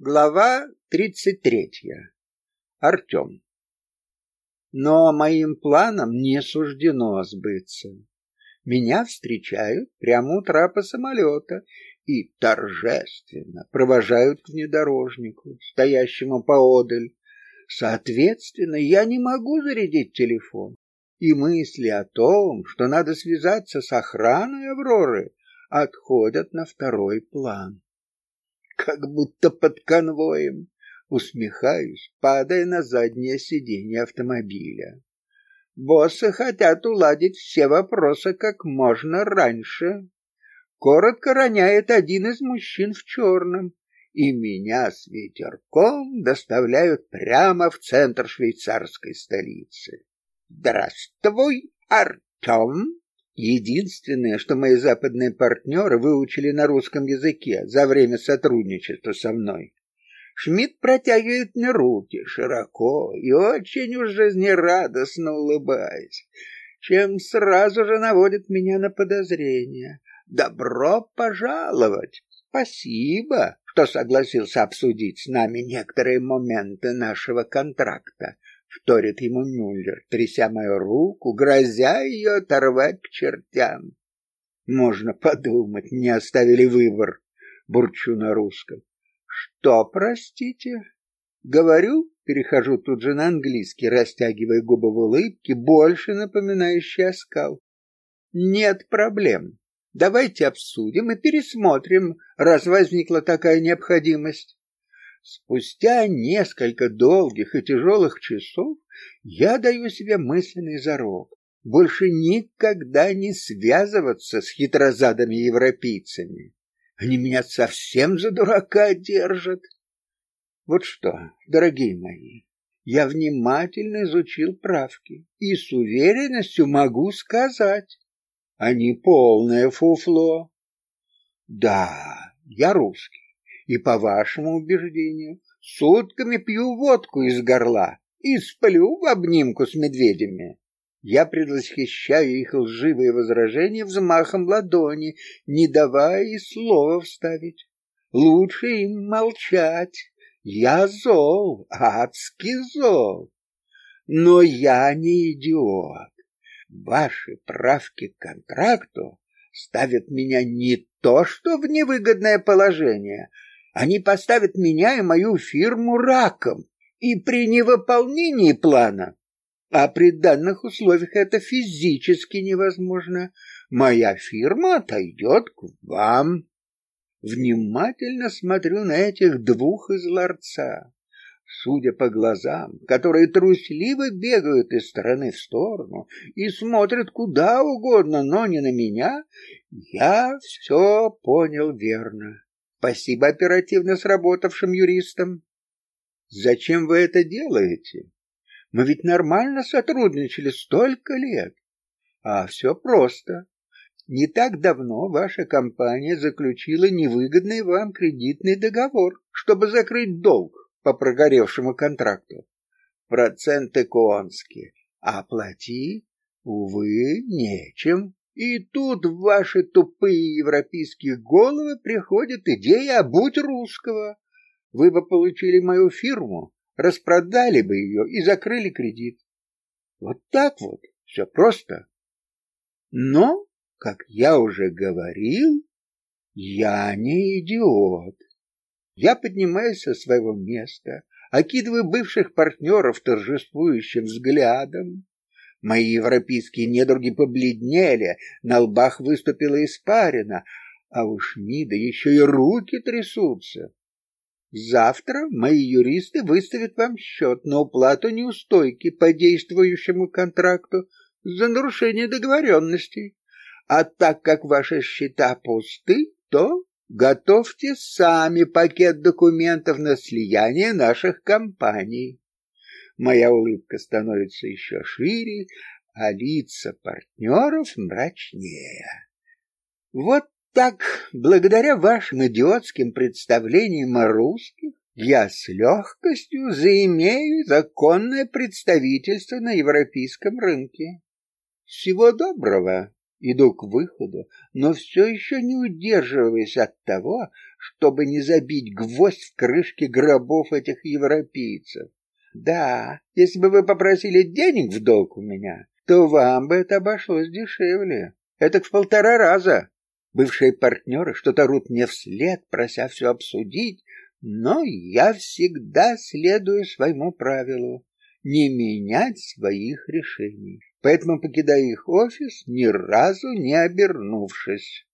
Глава 33. Артем. Но моим планам не суждено сбыться. Меня встречают прямо у трапа самолета и торжественно провожают к внедорожнику, стоящему поодаль. Соответственно, я не могу зарядить телефон, и мысли о том, что надо связаться с охраной Авроры, отходят на второй план как будто под конвоем. Усмехаюсь, падая на заднее сиденье автомобиля. Боссы хотят уладить все вопросы как можно раньше. Коротко роняет один из мужчин в черном, и меня с ветерком доставляют прямо в центр швейцарской столицы. Здравствуй, Артем! Единственное, что мои западные партнеры выучили на русском языке за время сотрудничества со мной. Шмидт протягивает мне руки широко и очень уж жизнерадостно улыбаясь, чем сразу же наводит меня на подозрение. Добро пожаловать. Спасибо, что согласился обсудить с нами некоторые моменты нашего контракта вторит ему Мюллер, тряся мою руку, грозя ее оторвать к чертям. Можно подумать, мне оставили выбор, бурчу на русском. Что, простите? Говорю, перехожу тут же на английский, растягивая губы в улыбке, больше напоминающей оскал. Нет проблем. Давайте обсудим и пересмотрим, раз возникла такая необходимость. Спустя несколько долгих и тяжелых часов я даю себе мысленный зарок больше никогда не связываться с хитрозадыми европейцами. Они меня совсем за дурака держат. Вот что, дорогие мои, я внимательно изучил правки и с уверенностью могу сказать, они полное фуфло. Да, я русский и, по вашему убеждению, сутками пью водку из горла и сплю в обнимку с медведями. Я предвосхищаю их лживые возражения взмахом ладони, не давая и слова вставить. Лучше им молчать. Я зол, адский зол. Но я не идиот. Ваши правки к контракту ставят меня не то что в невыгодное положение, они поставят меня и мою фирму раком, и при невыполнении плана, а при данных условиях это физически невозможно, моя фирма отойдет к вам. Внимательно смотрю на этих двух из ларца. Судя по глазам, которые трусливо бегают из стороны в сторону и смотрят куда угодно, но не на меня, я все понял верно. Спасибо оперативно сработавшим юристам. Зачем вы это делаете? Мы ведь нормально сотрудничали столько лет. А все просто. Не так давно ваша компания заключила невыгодный вам кредитный договор, чтобы закрыть долг по прогоревшему контракту. Проценты конские, а плати, увы, нечем. И тут в ваши тупые европейские головы приходит идея «будь русского». Вы бы получили мою фирму, распродали бы ее и закрыли кредит. Вот так вот, все просто. Но, как я уже говорил, я не идиот. Я поднимаюсь со своего места, окидываю бывших партнеров торжествующим взглядом, Мои европейские недруги побледнели, на лбах выступила испарина, а у Шмида еще и руки трясутся. Завтра мои юристы выставят вам счет на уплату неустойки по действующему контракту за нарушение договоренностей. А так как ваши счета пусты, то готовьте сами пакет документов на слияние наших компаний. Моя улыбка становится еще шире, а лица партнеров мрачнее. Вот так, благодаря вашим идиотским представлениям о русских, я с легкостью заимею законное представительство на европейском рынке. Всего доброго. Иду к выходу, но все еще не удерживаясь от того, чтобы не забить гвоздь в крышке гробов этих европейцев. Да, если бы вы попросили денег в долг у меня, то вам бы это обошлось дешевле. Это в полтора раза. Бывшие партнеры что-то рут мне вслед, прося все обсудить, но я всегда следую своему правилу не менять своих решений. Поэтому покидаю их офис, ни разу не обернувшись.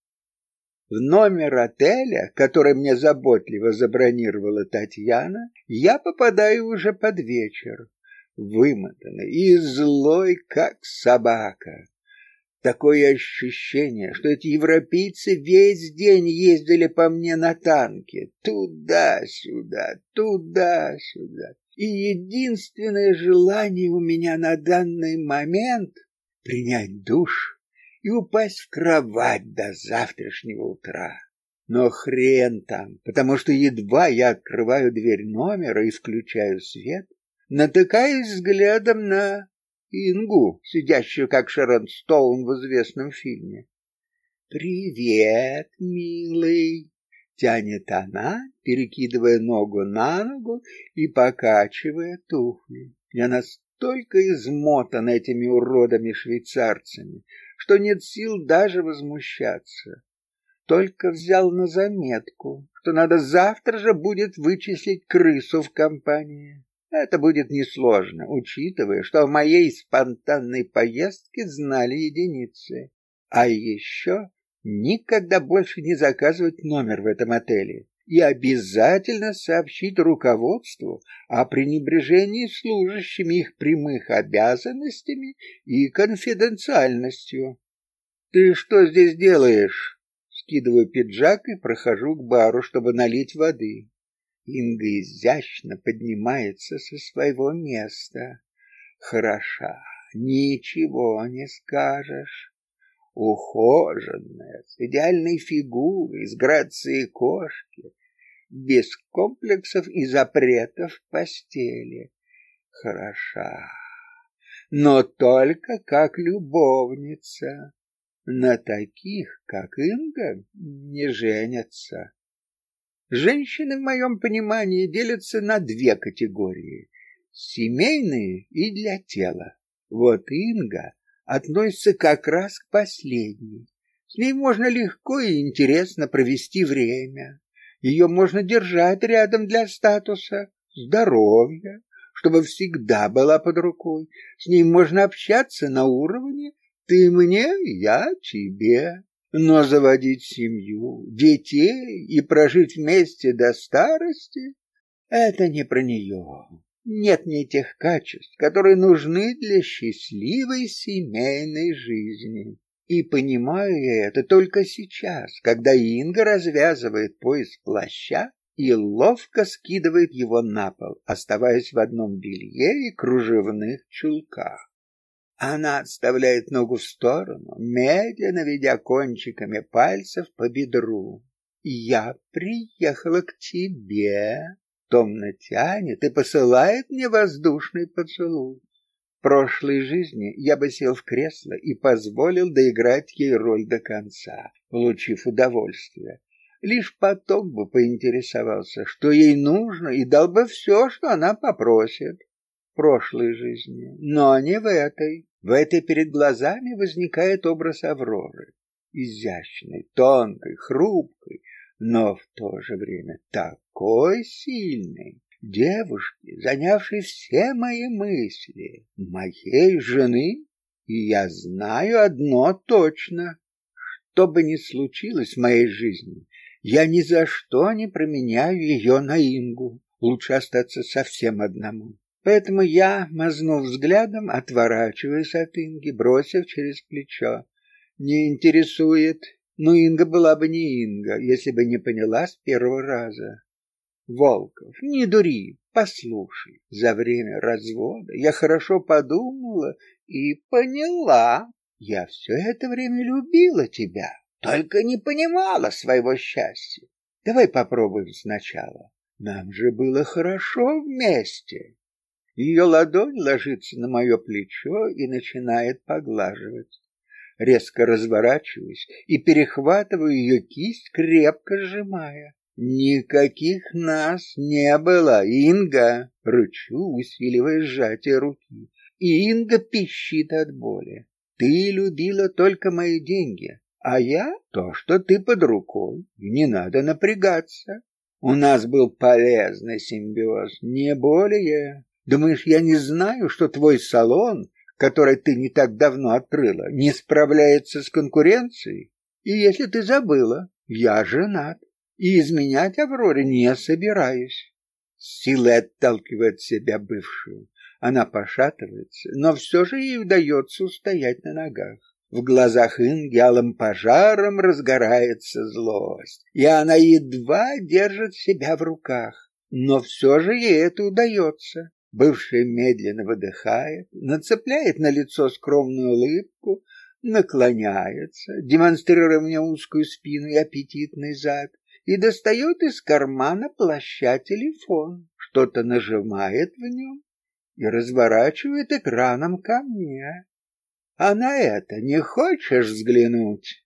В номер отеля, который мне заботливо забронировала Татьяна, я попадаю уже под вечер, вымотанный и злой, как собака. Такое ощущение, что эти европейцы весь день ездили по мне на танке, туда-сюда, туда-сюда. И единственное желание у меня на данный момент принять душ и упасть в кровать до завтрашнего утра. Но хрен там, потому что едва я открываю дверь номера и включаю свет, натыкаюсь взглядом на Ингу, сидящую как Шерон Стоун в известном фильме. «Привет, милый!» — тянет она, перекидывая ногу на ногу и покачивая туфли. Я настолько измотан этими уродами-швейцарцами, что нет сил даже возмущаться. Только взял на заметку, что надо завтра же будет вычислить крысу в компании. Это будет несложно, учитывая, что в моей спонтанной поездке знали единицы. А еще никогда больше не заказывать номер в этом отеле и обязательно сообщить руководству о пренебрежении служащими их прямых обязанностями и конфиденциальностью. Ты что здесь делаешь? Скидываю пиджак и прохожу к бару, чтобы налить воды. Инга изящно поднимается со своего места. Хороша, ничего не скажешь. Ухоженная, с идеальной фигурой, с грацией кошки, без комплексов и запретов в постели. Хороша, но только как любовница. На таких, как Инга, не женятся. Женщины в моем понимании делятся на две категории: семейные и для тела. Вот Инга относится как раз к последней. С ней можно легко и интересно провести время. Ее можно держать рядом для статуса, здоровья, чтобы всегда была под рукой. С ней можно общаться на уровне ты мне, я тебе. Но заводить семью, детей и прожить вместе до старости — это не про нее. Нет ни тех качеств, которые нужны для счастливой семейной жизни. И понимаю я это только сейчас, когда Инга развязывает пояс плаща и ловко скидывает его на пол, оставаясь в одном белье и кружевных чулках. Она отставляет ногу в сторону, медленно ведя кончиками пальцев по бедру. Я приехала к тебе, томно тянет и посылает мне воздушный поцелуй. В прошлой жизни я бы сел в кресло и позволил доиграть ей роль до конца, получив удовольствие. Лишь потом бы поинтересовался, что ей нужно, и дал бы все, что она попросит в прошлой жизни, но не в этой. В этой перед глазами возникает образ Авроры, изящной, тонкой, хрупкой, но в то же время такой сильной, девушки, занявшей все мои мысли, моей жены, и я знаю одно точно: что бы ни случилось в моей жизни, я ни за что не променяю ее на Ингу. Лучше остаться совсем одному. Поэтому я, мазнув взглядом, отворачиваюсь от Инги, бросив через плечо. Не интересует. Ну, Инга была бы не Инга, если бы не поняла с первого раза. Волков, не дури, послушай. За время развода я хорошо подумала и поняла. Я все это время любила тебя, только не понимала своего счастья. Давай попробуем сначала. Нам же было хорошо вместе. Ее ладонь ложится на мое плечо и начинает поглаживать. Резко разворачиваюсь и перехватываю ее кисть, крепко сжимая. Никаких нас не было, Инга, рычу, усиливая сжатие руки. И Инга пищит от боли. Ты любила только мои деньги, а я то, что ты под рукой, не надо напрягаться. У нас был полезный симбиоз, не более. Думаешь, я не знаю, что твой салон, который ты не так давно открыла, не справляется с конкуренцией? И если ты забыла, я женат и изменять Авроре не собираюсь. Силой отталкивает себя бывшую. Она пошатывается, но все же ей удается устоять на ногах. В глазах Инги алым пожаром разгорается злость, и она едва держит себя в руках. Но все же ей это удается. Бывшая медленно выдыхает, нацепляет на лицо скромную улыбку, наклоняется, демонстрируя мне узкую спину и аппетитный зад, и достает из кармана плаща телефон, что-то нажимает в нем и разворачивает экраном ко мне. А на это не хочешь взглянуть?